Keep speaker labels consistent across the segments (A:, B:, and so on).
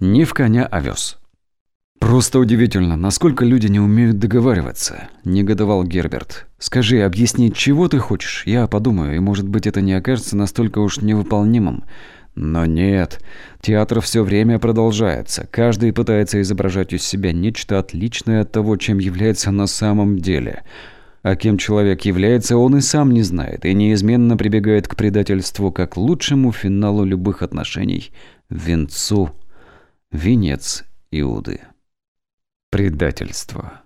A: Не в коня овес. «Просто удивительно, насколько люди не умеют договариваться», – негодовал Герберт. «Скажи, объясни, чего ты хочешь? Я подумаю, и, может быть, это не окажется настолько уж невыполнимым». Но нет, театр все время продолжается. Каждый пытается изображать из себя нечто отличное от того, чем является на самом деле. А кем человек является, он и сам не знает, и неизменно прибегает к предательству как лучшему финалу любых отношений – венцу, венец Иуды. Предательство.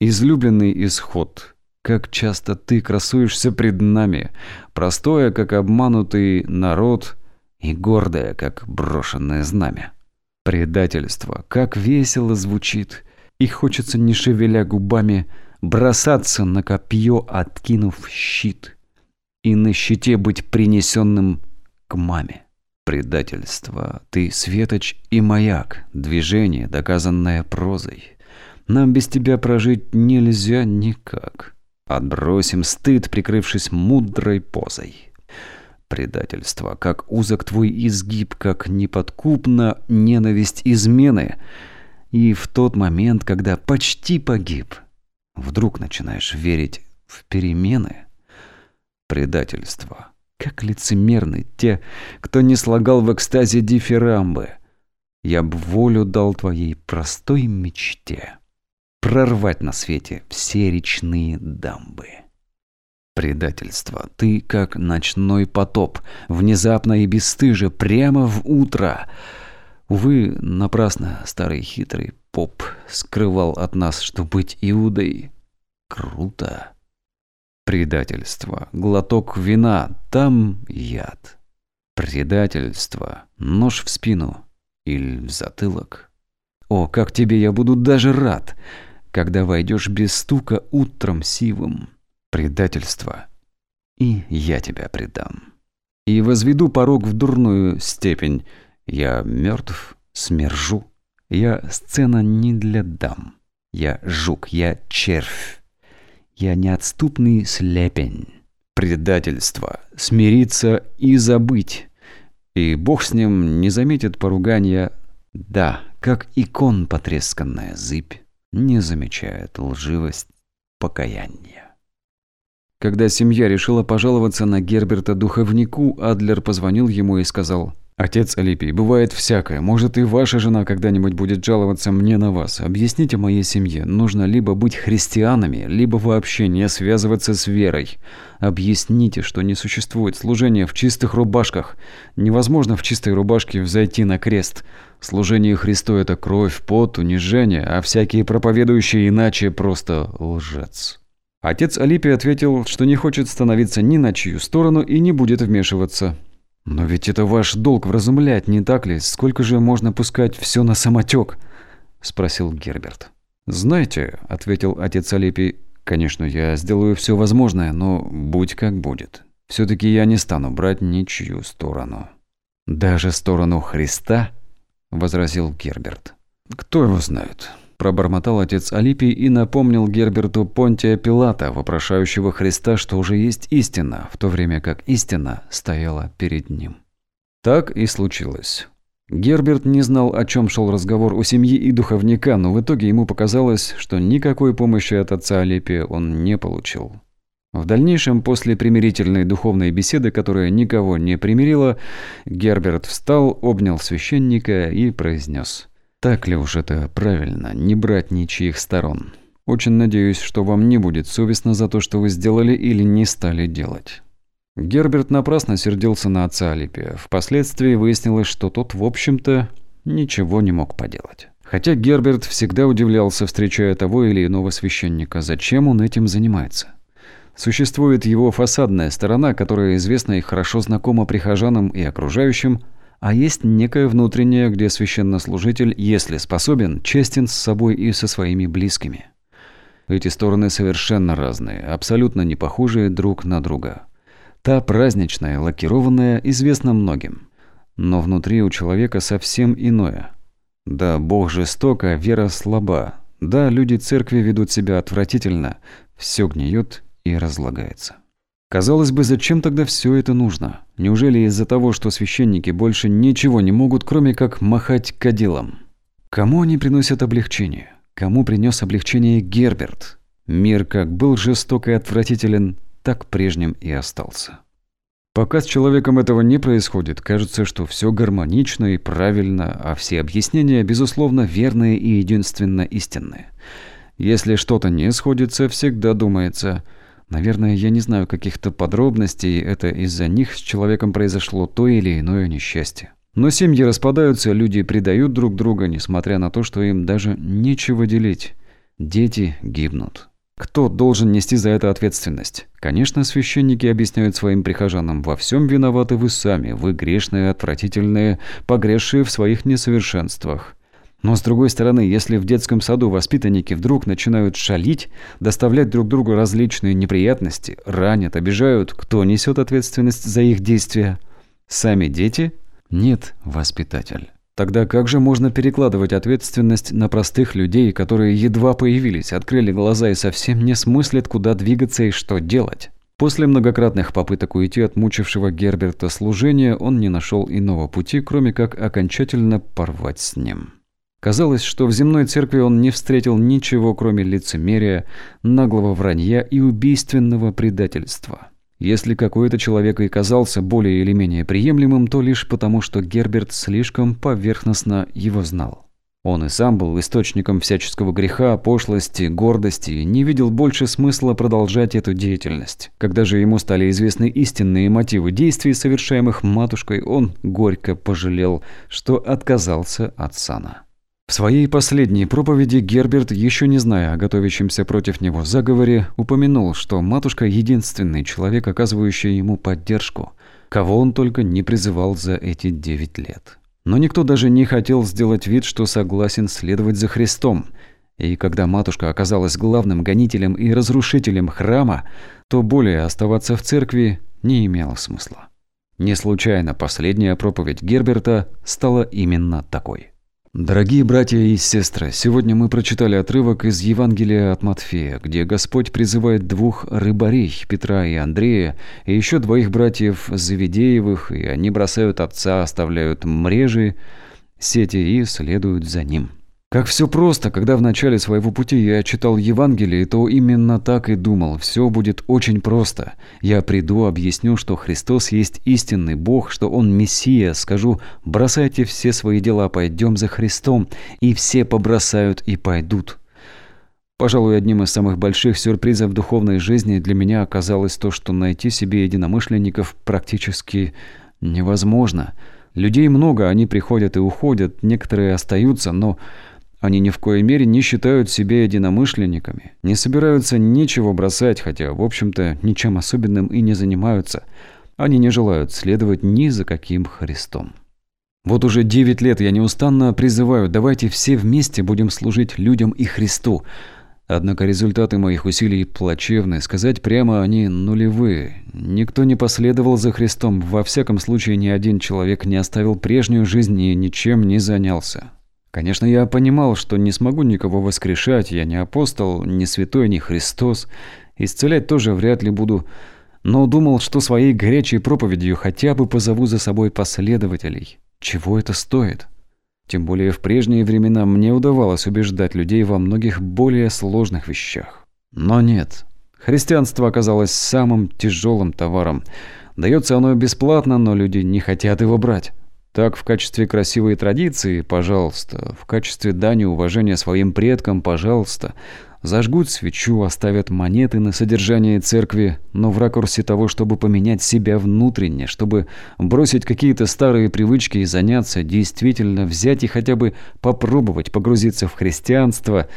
A: Излюбленный исход. Как часто ты красуешься пред нами, простое, как обманутый народ – и гордая, как брошенное знамя. Предательство, как весело звучит, и хочется, не шевеля губами, бросаться на копье, откинув щит, и на щите быть принесенным к маме. Предательство, ты светоч и маяк, движение, доказанное прозой. Нам без тебя прожить нельзя никак. Отбросим стыд, прикрывшись мудрой позой предательство, как узок твой изгиб, как неподкупна ненависть измены. И в тот момент, когда почти погиб, вдруг начинаешь верить в перемены. Предательство. Как лицемерны те, кто не слагал в экстазе дифирамбы. Я б волю дал твоей простой мечте. Прорвать на свете все речные дамбы. Предательство. Ты как ночной потоп, внезапно и бесстыже, прямо в утро. Увы, напрасно старый хитрый поп скрывал от нас, что быть Иудой круто. Предательство. Глоток вина, там яд. Предательство. Нож в спину или в затылок. О, как тебе я буду даже рад, когда войдешь без стука утром сивым предательство, и я тебя предам. И возведу порог в дурную степень. Я мертв, смержу. Я сцена не для дам. Я жук, я червь. Я неотступный слепень. Предательство, смириться и забыть. И Бог с ним не заметит поругания. Да, как икон потресканная зыбь не замечает лживость покаяния. Когда семья решила пожаловаться на Герберта духовнику, Адлер позвонил ему и сказал, «Отец Алипий, бывает всякое. Может, и ваша жена когда-нибудь будет жаловаться мне на вас. Объясните моей семье, нужно либо быть христианами, либо вообще не связываться с верой. Объясните, что не существует служения в чистых рубашках. Невозможно в чистой рубашке взойти на крест. Служение Христу – это кровь, пот, унижение, а всякие проповедующие иначе просто лжец». Отец Алипий ответил, что не хочет становиться ни на чью сторону и не будет вмешиваться. «Но ведь это ваш долг вразумлять, не так ли? Сколько же можно пускать все на самотек?» – спросил Герберт. «Знаете», – ответил отец Алипий, – «конечно, я сделаю все возможное, но будь как будет. Все-таки я не стану брать ничью сторону». «Даже сторону Христа?» – возразил Герберт. «Кто его знает?» Пробормотал отец Алипий и напомнил Герберту Понтия Пилата, вопрошающего Христа, что уже есть истина, в то время как истина стояла перед ним. Так и случилось. Герберт не знал, о чем шел разговор у семьи и духовника, но в итоге ему показалось, что никакой помощи от отца Алипия он не получил. В дальнейшем, после примирительной духовной беседы, которая никого не примирила, Герберт встал, обнял священника и произнес – так ли уж это правильно, не брать ничьих сторон? Очень надеюсь, что вам не будет совестно за то, что вы сделали или не стали делать. Герберт напрасно сердился на отца Алипия. Впоследствии выяснилось, что тот, в общем-то, ничего не мог поделать. Хотя Герберт всегда удивлялся, встречая того или иного священника, зачем он этим занимается. Существует его фасадная сторона, которая известна и хорошо знакома прихожанам и окружающим, а есть некое внутреннее, где священнослужитель, если способен, честен с собой и со своими близкими. Эти стороны совершенно разные, абсолютно не похожие друг на друга. Та праздничная, лакированная, известна многим. Но внутри у человека совсем иное. Да, Бог жесток, а вера слаба. Да, люди церкви ведут себя отвратительно. Все гниет и разлагается. Казалось бы, зачем тогда все это нужно? Неужели из-за того, что священники больше ничего не могут, кроме как махать кадилом? Кому они приносят облегчение? Кому принес облегчение Герберт? Мир как был жесток и отвратителен, так прежним и остался. Пока с человеком этого не происходит, кажется, что все гармонично и правильно, а все объяснения, безусловно, верные и единственно истинные. Если что-то не сходится, всегда думается – Наверное, я не знаю каких-то подробностей, это из-за них с человеком произошло то или иное несчастье. Но семьи распадаются, люди предают друг друга, несмотря на то, что им даже нечего делить. Дети гибнут. Кто должен нести за это ответственность? Конечно, священники объясняют своим прихожанам, во всем виноваты вы сами, вы грешные, отвратительные, погрешие в своих несовершенствах. Но с другой стороны, если в детском саду воспитанники вдруг начинают шалить, доставлять друг другу различные неприятности, ранят, обижают, кто несет ответственность за их действия? Сами дети? Нет, воспитатель. Тогда как же можно перекладывать ответственность на простых людей, которые едва появились, открыли глаза и совсем не смыслят, куда двигаться и что делать? После многократных попыток уйти от мучившего Герберта служения, он не нашел иного пути, кроме как окончательно порвать с ним. Казалось, что в земной церкви он не встретил ничего, кроме лицемерия, наглого вранья и убийственного предательства. Если какой-то человек и казался более или менее приемлемым, то лишь потому, что Герберт слишком поверхностно его знал. Он и сам был источником всяческого греха, пошлости, гордости и не видел больше смысла продолжать эту деятельность. Когда же ему стали известны истинные мотивы действий, совершаемых матушкой, он горько пожалел, что отказался от сана. В своей последней проповеди Герберт, еще не зная о готовящемся против него заговоре, упомянул, что матушка – единственный человек, оказывающий ему поддержку, кого он только не призывал за эти девять лет. Но никто даже не хотел сделать вид, что согласен следовать за Христом. И когда матушка оказалась главным гонителем и разрушителем храма, то более оставаться в церкви не имело смысла. Не случайно последняя проповедь Герберта стала именно такой. Дорогие братья и сестры, сегодня мы прочитали отрывок из Евангелия от Матфея, где Господь призывает двух рыбарей, Петра и Андрея, и еще двоих братьев Завидеевых, и они бросают отца, оставляют мрежи, сети и следуют за ним. Как все просто, когда в начале своего пути я читал Евангелие, то именно так и думал. Все будет очень просто. Я приду, объясню, что Христос есть истинный Бог, что Он Мессия. Скажу, бросайте все свои дела, пойдем за Христом. И все побросают и пойдут. Пожалуй, одним из самых больших сюрпризов духовной жизни для меня оказалось то, что найти себе единомышленников практически невозможно. Людей много, они приходят и уходят, некоторые остаются, но они ни в коей мере не считают себя единомышленниками, не собираются ничего бросать, хотя, в общем-то, ничем особенным и не занимаются. Они не желают следовать ни за каким Христом. Вот уже девять лет я неустанно призываю, давайте все вместе будем служить людям и Христу. Однако результаты моих усилий плачевны, сказать прямо они нулевые. Никто не последовал за Христом, во всяком случае ни один человек не оставил прежнюю жизнь и ничем не занялся. Конечно, я понимал, что не смогу никого воскрешать, я не апостол, не святой, не Христос. Исцелять тоже вряд ли буду, но думал, что своей горячей проповедью хотя бы позову за собой последователей. Чего это стоит? Тем более в прежние времена мне удавалось убеждать людей во многих более сложных вещах. Но нет. Христианство оказалось самым тяжелым товаром. Дается оно бесплатно, но люди не хотят его брать. Так, в качестве красивой традиции, пожалуйста, в качестве дани уважения своим предкам, пожалуйста, зажгут свечу, оставят монеты на содержание церкви, но в ракурсе того, чтобы поменять себя внутренне, чтобы бросить какие-то старые привычки и заняться, действительно взять и хотя бы попробовать погрузиться в христианство,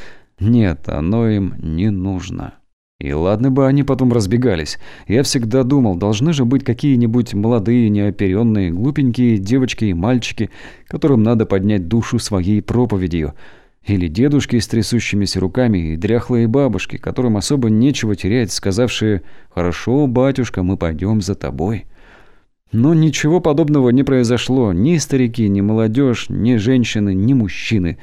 A: нет, оно им не нужно. И ладно бы они потом разбегались. Я всегда думал, должны же быть какие-нибудь молодые, неоперенные, глупенькие девочки и мальчики, которым надо поднять душу своей проповедью. Или дедушки с трясущимися руками и дряхлые бабушки, которым особо нечего терять, сказавшие «Хорошо, батюшка, мы пойдем за тобой». Но ничего подобного не произошло. Ни старики, ни молодежь, ни женщины, ни мужчины.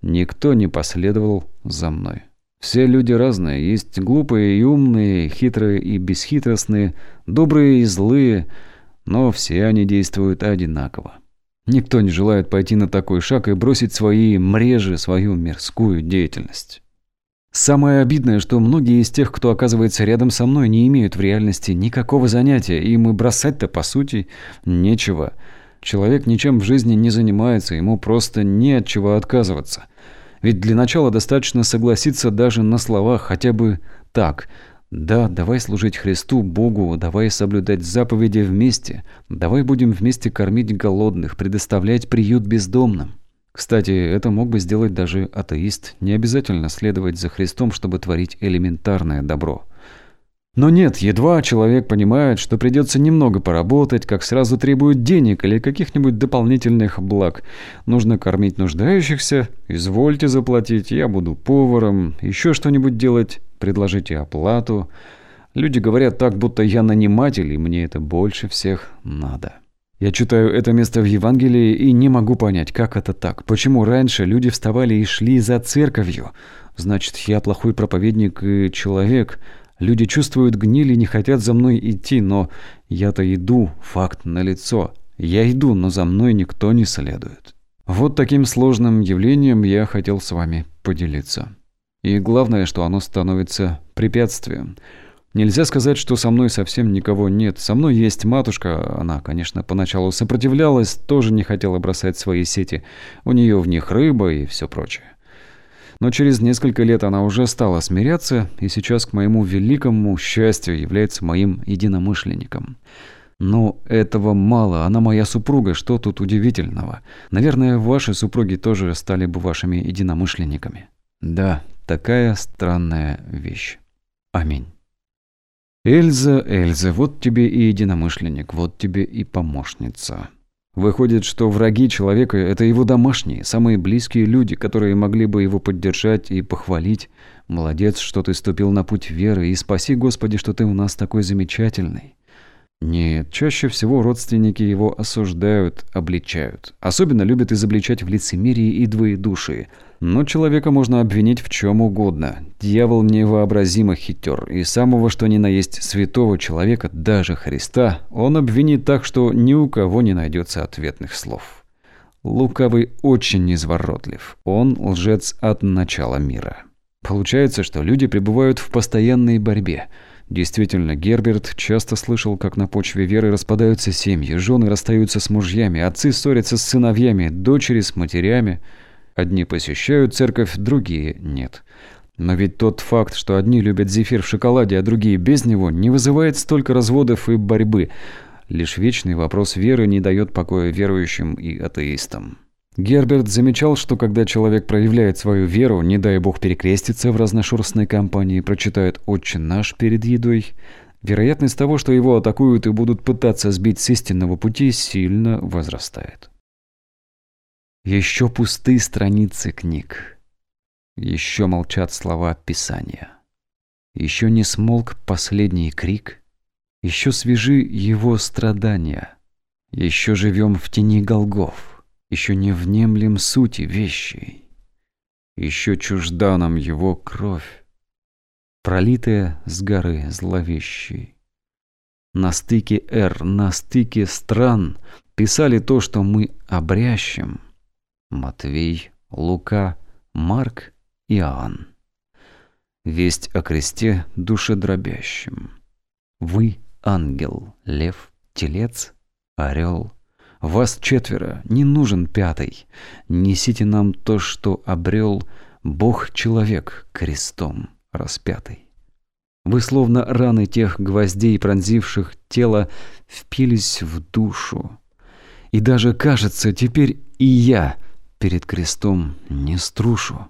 A: Никто не последовал за мной. Все люди разные, есть глупые и умные, хитрые и бесхитростные, добрые и злые, но все они действуют одинаково. Никто не желает пойти на такой шаг и бросить свои мрежи, свою мирскую деятельность. Самое обидное, что многие из тех, кто оказывается рядом со мной, не имеют в реальности никакого занятия, им и бросать-то, по сути, нечего. Человек ничем в жизни не занимается, ему просто не от чего отказываться. Ведь для начала достаточно согласиться даже на словах, хотя бы так – да, давай служить Христу, Богу, давай соблюдать заповеди вместе, давай будем вместе кормить голодных, предоставлять приют бездомным. Кстати, это мог бы сделать даже атеист. Не обязательно следовать за Христом, чтобы творить элементарное добро. Но нет, едва человек понимает, что придется немного поработать, как сразу требует денег или каких-нибудь дополнительных благ. Нужно кормить нуждающихся, извольте заплатить, я буду поваром, еще что-нибудь делать, предложите оплату. Люди говорят так, будто я наниматель, и мне это больше всех надо. Я читаю это место в Евангелии и не могу понять, как это так. Почему раньше люди вставали и шли за церковью? Значит, я плохой проповедник и человек. Люди чувствуют гниль и не хотят за мной идти, но я-то иду, факт налицо. Я иду, но за мной никто не следует. Вот таким сложным явлением я хотел с вами поделиться. И главное, что оно становится препятствием. Нельзя сказать, что со мной совсем никого нет. Со мной есть матушка. Она, конечно, поначалу сопротивлялась, тоже не хотела бросать свои сети. У нее в них рыба и все прочее. Но через несколько лет она уже стала смиряться, и сейчас, к моему великому счастью, является моим единомышленником. Но этого мало, она моя супруга, что тут удивительного? Наверное, ваши супруги тоже стали бы вашими единомышленниками. Да, такая странная вещь. Аминь. Эльза, Эльза, вот тебе и единомышленник, вот тебе и помощница. Выходит, что враги человека – это его домашние, самые близкие люди, которые могли бы его поддержать и похвалить. Молодец, что ты ступил на путь веры, и спаси, Господи, что ты у нас такой замечательный. Нет, чаще всего родственники его осуждают, обличают. Особенно любят изобличать в лицемерии и двоедушии. Но человека можно обвинить в чем угодно. Дьявол невообразимо хитер, и самого что ни на есть святого человека, даже Христа, он обвинит так, что ни у кого не найдется ответных слов. Лукавый очень изворотлив. Он лжец от начала мира. Получается, что люди пребывают в постоянной борьбе – Действительно, Герберт часто слышал, как на почве веры распадаются семьи, жены расстаются с мужьями, отцы ссорятся с сыновьями, дочери с матерями. Одни посещают церковь, другие нет. Но ведь тот факт, что одни любят зефир в шоколаде, а другие без него, не вызывает столько разводов и борьбы. Лишь вечный вопрос веры не дает покоя верующим и атеистам. Герберт замечал, что когда человек проявляет свою веру, не дай бог перекрестится в разношерстной компании, прочитает «Отче наш» перед едой, вероятность того, что его атакуют и будут пытаться сбить с истинного пути, сильно возрастает. Еще пусты страницы книг. Еще молчат слова Писания. Еще не смолк последний крик. Еще свежи его страдания. Еще живем в тени голгов еще не внемлем сути вещей. Еще чужда нам его кровь, пролитая с горы зловещей. На стыке эр, на стыке стран писали то, что мы обрящем. Матвей, Лука, Марк, Иоанн. Весть о кресте душедробящем. Вы ангел, лев, телец, орел, вас четверо, не нужен пятый. Несите нам то, что обрел Бог-человек крестом распятый. Вы словно раны тех гвоздей, пронзивших тело, впились в душу. И даже, кажется, теперь и я перед крестом не струшу.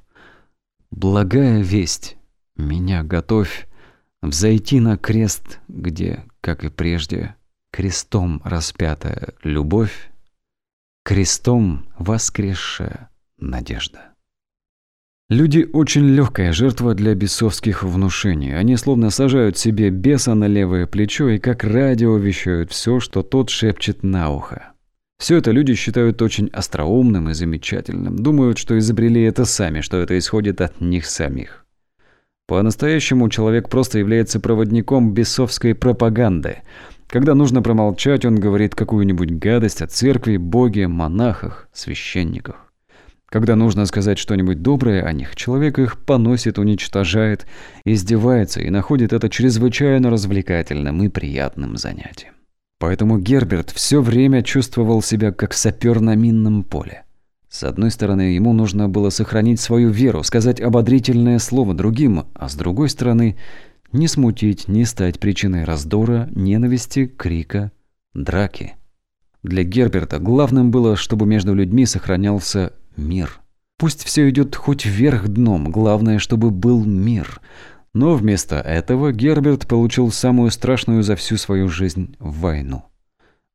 A: Благая весть, меня готовь взойти на крест, где, как и прежде, крестом распятая любовь, крестом воскресшая надежда. Люди очень легкая жертва для бесовских внушений. Они словно сажают себе беса на левое плечо и как радио вещают все, что тот шепчет на ухо. Все это люди считают очень остроумным и замечательным. Думают, что изобрели это сами, что это исходит от них самих. По-настоящему человек просто является проводником бесовской пропаганды. Когда нужно промолчать, он говорит какую-нибудь гадость о церкви, боге, монахах, священниках. Когда нужно сказать что-нибудь доброе о них, человек их поносит, уничтожает, издевается и находит это чрезвычайно развлекательным и приятным занятием. Поэтому Герберт все время чувствовал себя как сапер на минном поле. С одной стороны, ему нужно было сохранить свою веру, сказать ободрительное слово другим, а с другой стороны, не смутить, не стать причиной раздора, ненависти, крика, драки. Для Герберта главным было, чтобы между людьми сохранялся мир. Пусть все идет хоть вверх дном, главное, чтобы был мир. Но вместо этого Герберт получил самую страшную за всю свою жизнь войну.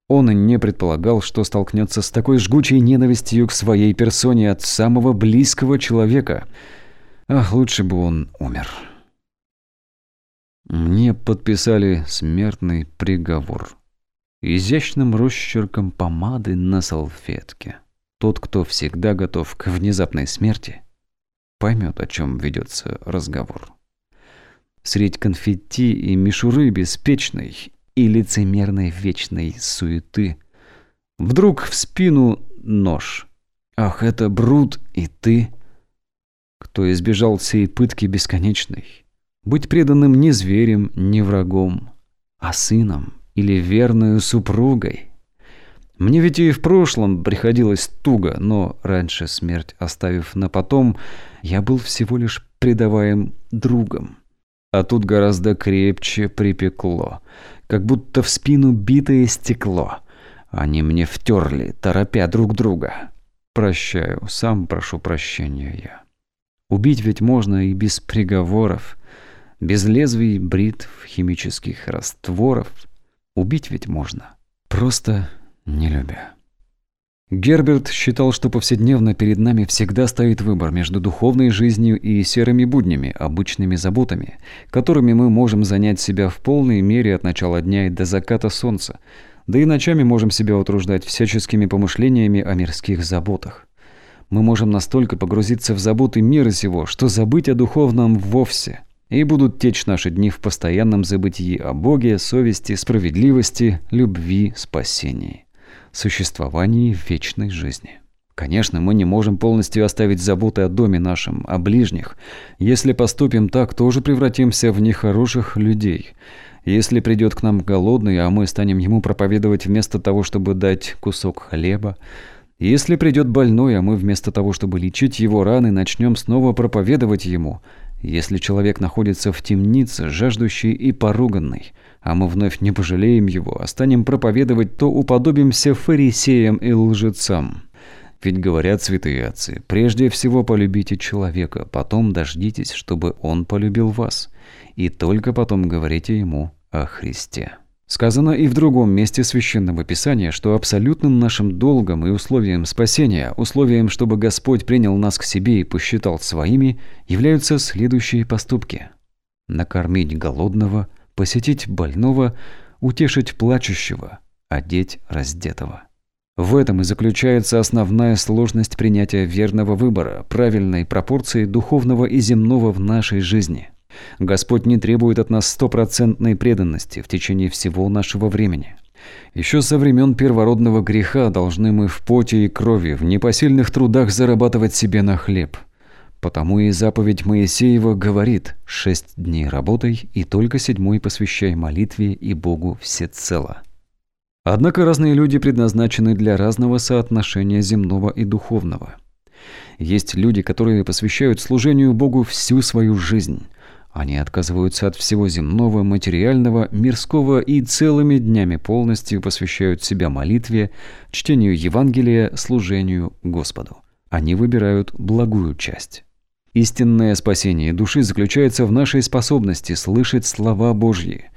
A: Он не предполагал, что столкнется с такой жгучей ненавистью к своей персоне от самого близкого человека. Ах, лучше бы он умер. Мне подписали смертный приговор. Изящным росчерком помады на салфетке. Тот, кто всегда готов к внезапной смерти, поймет, о чем ведется разговор. Средь конфетти и мишуры беспечной и лицемерной вечной суеты. Вдруг в спину нож. Ах, это Брут и ты, кто избежал всей пытки бесконечной. Быть преданным не зверем, не врагом, а сыном или верную супругой. Мне ведь и в прошлом приходилось туго, но раньше смерть оставив на потом, я был всего лишь предаваем другом. А тут гораздо крепче припекло как будто в спину битое стекло. Они мне втерли, торопя друг друга. Прощаю, сам прошу прощения я. Убить ведь можно и без приговоров, без лезвий, бритв, химических растворов. Убить ведь можно, просто не любя. Герберт считал, что повседневно перед нами всегда стоит выбор между духовной жизнью и серыми буднями, обычными заботами, которыми мы можем занять себя в полной мере от начала дня и до заката солнца, да и ночами можем себя утруждать всяческими помышлениями о мирских заботах. Мы можем настолько погрузиться в заботы мира сего, что забыть о духовном вовсе, и будут течь наши дни в постоянном забытии о Боге, совести, справедливости, любви, спасении существовании вечной жизни. Конечно, мы не можем полностью оставить заботы о доме нашем, о ближних. Если поступим так, тоже превратимся в нехороших людей. Если придет к нам голодный, а мы станем ему проповедовать вместо того, чтобы дать кусок хлеба. Если придет больной, а мы вместо того, чтобы лечить его раны, начнем снова проповедовать ему. Если человек находится в темнице, жаждущий и поруганный – а мы вновь не пожалеем его, а станем проповедовать, то уподобимся фарисеям и лжецам. Ведь говорят святые отцы, прежде всего полюбите человека, потом дождитесь, чтобы он полюбил вас, и только потом говорите ему о Христе. Сказано и в другом месте Священного Писания, что абсолютным нашим долгом и условием спасения, условием, чтобы Господь принял нас к себе и посчитал своими, являются следующие поступки. Накормить голодного – посетить больного, утешить плачущего, одеть раздетого. В этом и заключается основная сложность принятия верного выбора, правильной пропорции духовного и земного в нашей жизни. Господь не требует от нас стопроцентной преданности в течение всего нашего времени. Еще со времен первородного греха должны мы в поте и крови, в непосильных трудах зарабатывать себе на хлеб – Потому и заповедь Моисеева говорит «шесть дней работай и только седьмой посвящай молитве и Богу всецело». Однако разные люди предназначены для разного соотношения земного и духовного. Есть люди, которые посвящают служению Богу всю свою жизнь. Они отказываются от всего земного, материального, мирского и целыми днями полностью посвящают себя молитве, чтению Евангелия, служению Господу. Они выбирают благую часть. Истинное спасение души заключается в нашей способности слышать слова Божьи.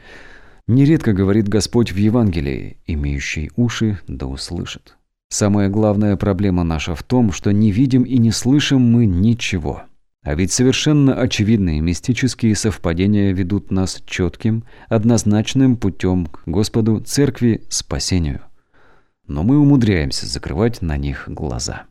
A: Нередко говорит Господь в Евангелии, имеющий уши да услышит. Самая главная проблема наша в том, что не видим и не слышим мы ничего. А ведь совершенно очевидные мистические совпадения ведут нас четким, однозначным путем к Господу, Церкви, спасению. Но мы умудряемся закрывать на них глаза.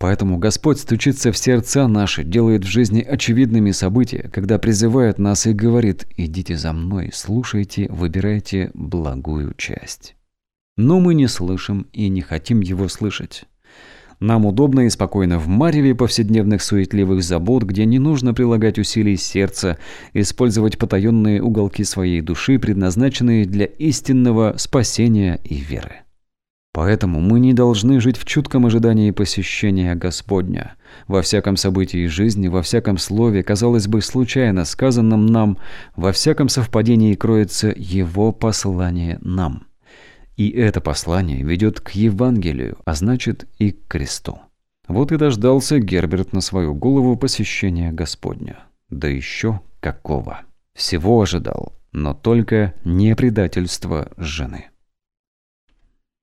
A: Поэтому Господь стучится в сердца наши, делает в жизни очевидными события, когда призывает нас и говорит «идите за мной, слушайте, выбирайте благую часть». Но мы не слышим и не хотим его слышать. Нам удобно и спокойно в мареве повседневных суетливых забот, где не нужно прилагать усилий сердца, использовать потаенные уголки своей души, предназначенные для истинного спасения и веры. Поэтому мы не должны жить в чутком ожидании посещения Господня. Во всяком событии жизни, во всяком слове, казалось бы, случайно сказанном нам, во всяком совпадении кроется Его послание нам. И это послание ведет к Евангелию, а значит и к кресту. Вот и дождался Герберт на свою голову посещения Господня. Да еще какого. Всего ожидал, но только не предательства жены.